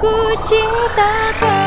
Ku cinta kau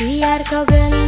We kau genggam